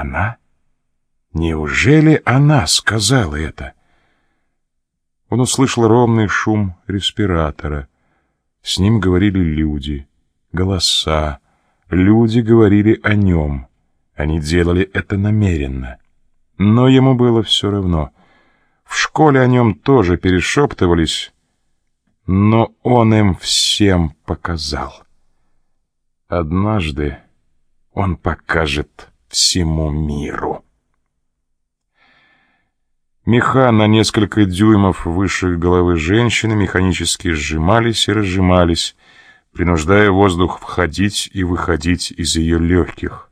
Она? Неужели она сказала это? Он услышал ровный шум респиратора. С ним говорили люди, голоса. Люди говорили о нем. Они делали это намеренно. Но ему было все равно. В школе о нем тоже перешептывались, но он им всем показал. Однажды он покажет всему миру. Меха на несколько дюймов выше головы женщины механически сжимались и разжимались, принуждая воздух входить и выходить из ее легких.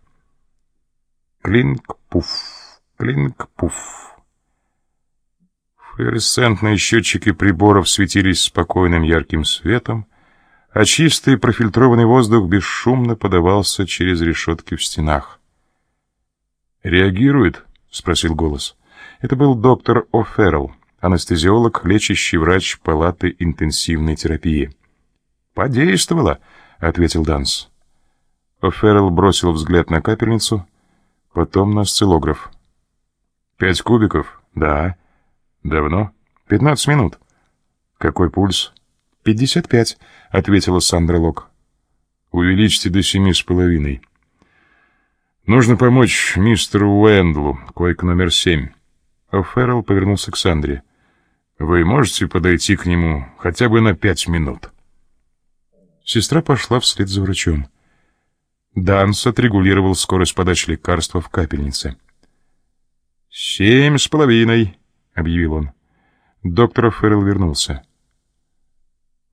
Клинк-пуф, клинк-пуф. Флуоресцентные счетчики приборов светились спокойным ярким светом, а чистый профильтрованный воздух бесшумно подавался через решетки в стенах. «Реагирует?» — спросил голос. Это был доктор О'Феррелл, анестезиолог, лечащий врач палаты интенсивной терапии. «Подействовало», — ответил Данс. О'Феррелл бросил взгляд на капельницу, потом на осциллограф. «Пять кубиков?» «Да». «Давно?» «Пятнадцать минут». «Какой пульс?» «Пятьдесят пять», — ответила Сандра Лок. «Увеличьте до семи с половиной». «Нужно помочь мистеру Уэндлу, койка номер семь». О'Феррелл повернулся к Сандре. «Вы можете подойти к нему хотя бы на пять минут?» Сестра пошла вслед за врачом. Данс отрегулировал скорость подачи лекарства в капельнице. «Семь с половиной», — объявил он. Доктор Феррелл вернулся.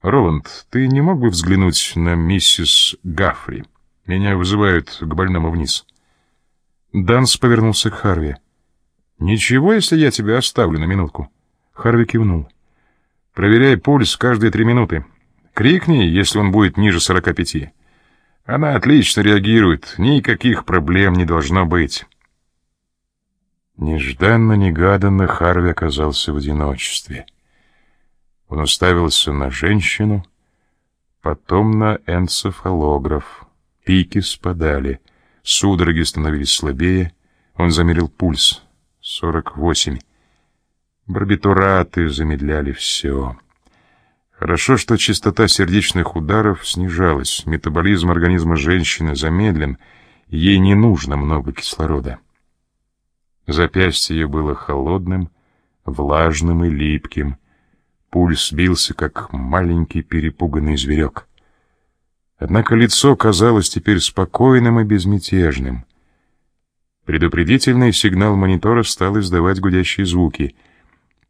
«Роланд, ты не мог бы взглянуть на миссис Гафри? Меня вызывают к больному вниз». Данс повернулся к Харви. «Ничего, если я тебя оставлю на минутку?» Харви кивнул. «Проверяй пульс каждые три минуты. Крикни, если он будет ниже сорока пяти. Она отлично реагирует, никаких проблем не должно быть». Нежданно-негаданно Харви оказался в одиночестве. Он уставился на женщину, потом на энцефалограф. Пики спадали, судороги становились слабее. Он замерил пульс. Сорок восемь. Барбитураты замедляли все. Хорошо, что частота сердечных ударов снижалась, метаболизм организма женщины замедлен, ей не нужно много кислорода. Запястье ее было холодным, влажным и липким, Пульс бился, как маленький перепуганный зверек. Однако лицо казалось теперь спокойным и безмятежным. Предупредительный сигнал монитора стал издавать гудящие звуки.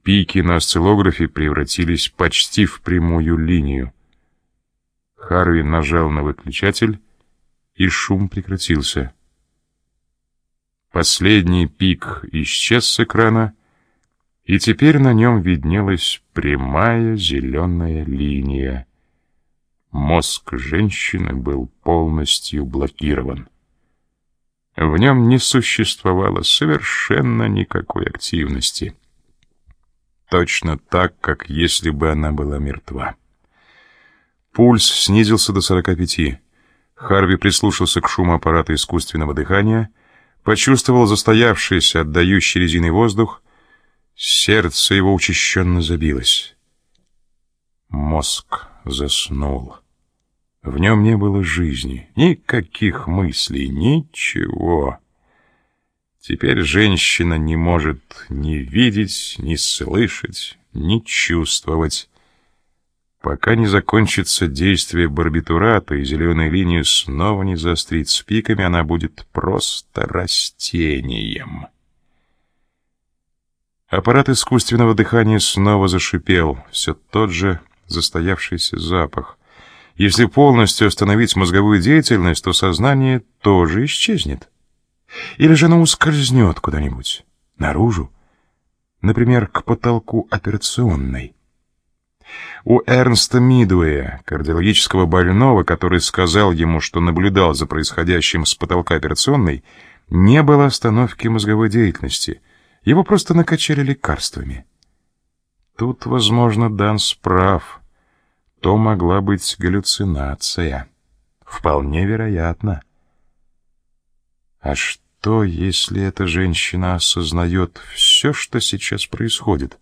Пики на осциллографе превратились почти в прямую линию. Харви нажал на выключатель, и шум прекратился. Последний пик исчез с экрана, и теперь на нем виднелась прямая зеленая линия. Мозг женщины был полностью блокирован. В нем не существовало совершенно никакой активности. Точно так, как если бы она была мертва. Пульс снизился до 45. Харви прислушался к шуму аппарата искусственного дыхания, почувствовал застоявшийся, отдающий резиной воздух, Сердце его учащенно забилось. Мозг заснул. В нем не было жизни, никаких мыслей, ничего. Теперь женщина не может ни видеть, ни слышать, ни чувствовать. Пока не закончится действие барбитурата и зеленая линия снова не заострит с пиками, она будет просто растением. Аппарат искусственного дыхания снова зашипел, все тот же застоявшийся запах. Если полностью остановить мозговую деятельность, то сознание тоже исчезнет. Или же оно ускользнет куда-нибудь, наружу, например, к потолку операционной. У Эрнста Мидуэя, кардиологического больного, который сказал ему, что наблюдал за происходящим с потолка операционной, не было остановки мозговой деятельности — его просто накачали лекарствами. Тут, возможно, Данс прав. То могла быть галлюцинация. Вполне вероятно. А Что, если эта женщина осознает все, что сейчас происходит?